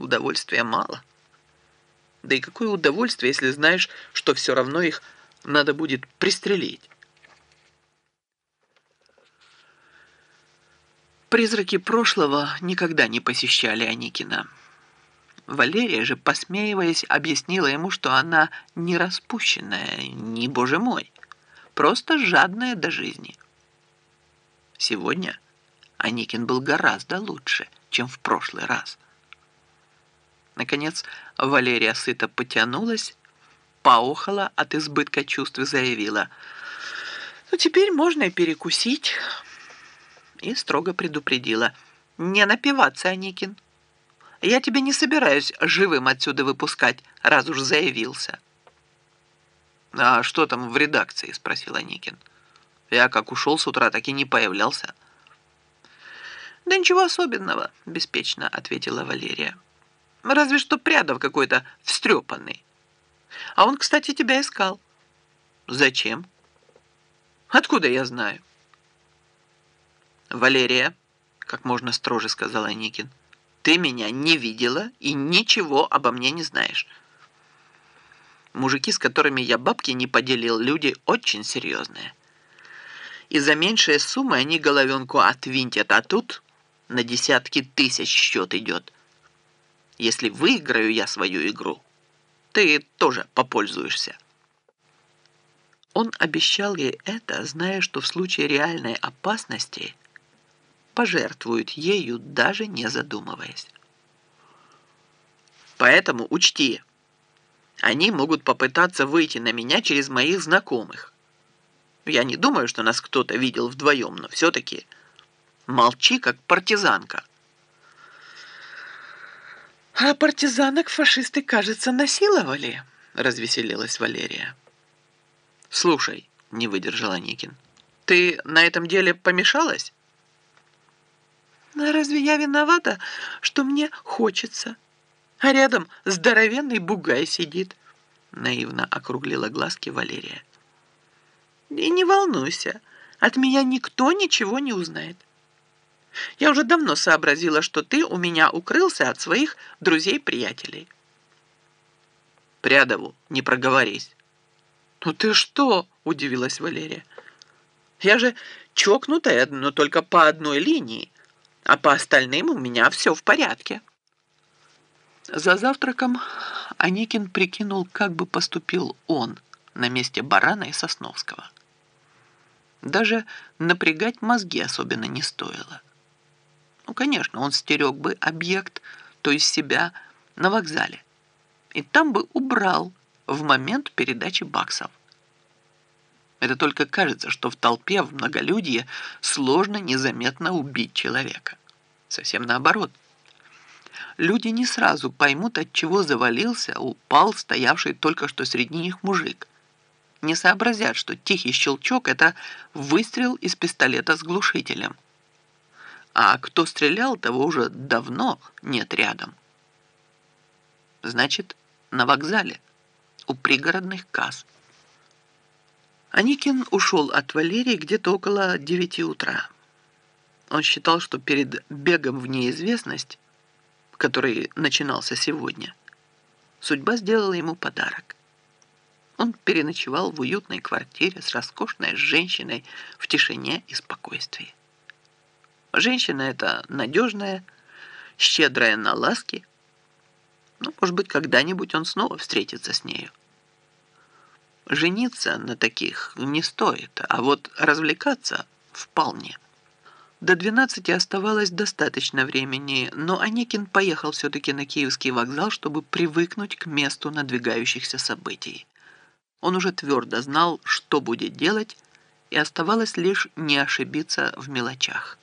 удовольствия мало. Да и какое удовольствие, если знаешь, что все равно их надо будет пристрелить. Призраки прошлого никогда не посещали Аникина. Валерия же, посмеиваясь, объяснила ему, что она не распущенная, не боже мой, просто жадная до жизни. Сегодня Аникин был гораздо лучше, чем в прошлый раз. Наконец Валерия сыто потянулась, поохала от избытка чувств и заявила, «Ну, теперь можно и перекусить» и строго предупредила. «Не напиваться, Аникин. Я тебя не собираюсь живым отсюда выпускать, раз уж заявился». «А что там в редакции?» – спросил Аникин. «Я как ушел с утра, так и не появлялся». «Да ничего особенного», – беспечно ответила Валерия. «Разве что Прядов какой-то встрепанный. А он, кстати, тебя искал». «Зачем?» «Откуда я знаю?» «Валерия», — как можно строже сказал Аникин, «ты меня не видела и ничего обо мне не знаешь. Мужики, с которыми я бабки не поделил, люди очень серьезные. И за меньшие суммы они головенку отвинтят, а тут на десятки тысяч счет идет. Если выиграю я свою игру, ты тоже попользуешься». Он обещал ей это, зная, что в случае реальной опасности – пожертвуют ею, даже не задумываясь. Поэтому учти, они могут попытаться выйти на меня через моих знакомых. Я не думаю, что нас кто-то видел вдвоем, но все-таки молчи, как партизанка. А партизанок фашисты, кажется, насиловали, развеселилась Валерия. Слушай, не выдержала Никин, ты на этом деле помешалась? А разве я виновата, что мне хочется? А рядом здоровенный бугай сидит. Наивно округлила глазки Валерия. И не волнуйся, от меня никто ничего не узнает. Я уже давно сообразила, что ты у меня укрылся от своих друзей-приятелей. Прядову не проговорись. «Ну ты что?» – удивилась Валерия. «Я же чокнутая, но только по одной линии а по остальным у меня все в порядке. За завтраком Аникин прикинул, как бы поступил он на месте Барана и Сосновского. Даже напрягать мозги особенно не стоило. Ну, конечно, он стерег бы объект, то есть себя, на вокзале. И там бы убрал в момент передачи баксов. Это только кажется, что в толпе, в многолюдье сложно незаметно убить человека. Совсем наоборот. Люди не сразу поймут, от чего завалился, упал стоявший только что среди них мужик. Не сообразят, что тихий щелчок – это выстрел из пистолета с глушителем. А кто стрелял, того уже давно нет рядом. Значит, на вокзале, у пригородных касс. Аникин ушел от Валерии где-то около девяти утра. Он считал, что перед бегом в неизвестность, который начинался сегодня, судьба сделала ему подарок. Он переночевал в уютной квартире с роскошной женщиной в тишине и спокойствии. Женщина эта надежная, щедрая на ласки. Ну, может быть, когда-нибудь он снова встретится с нею. Жениться на таких не стоит, а вот развлекаться вполне. До 12 оставалось достаточно времени, но Аникин поехал все-таки на Киевский вокзал, чтобы привыкнуть к месту надвигающихся событий. Он уже твердо знал, что будет делать, и оставалось лишь не ошибиться в мелочах.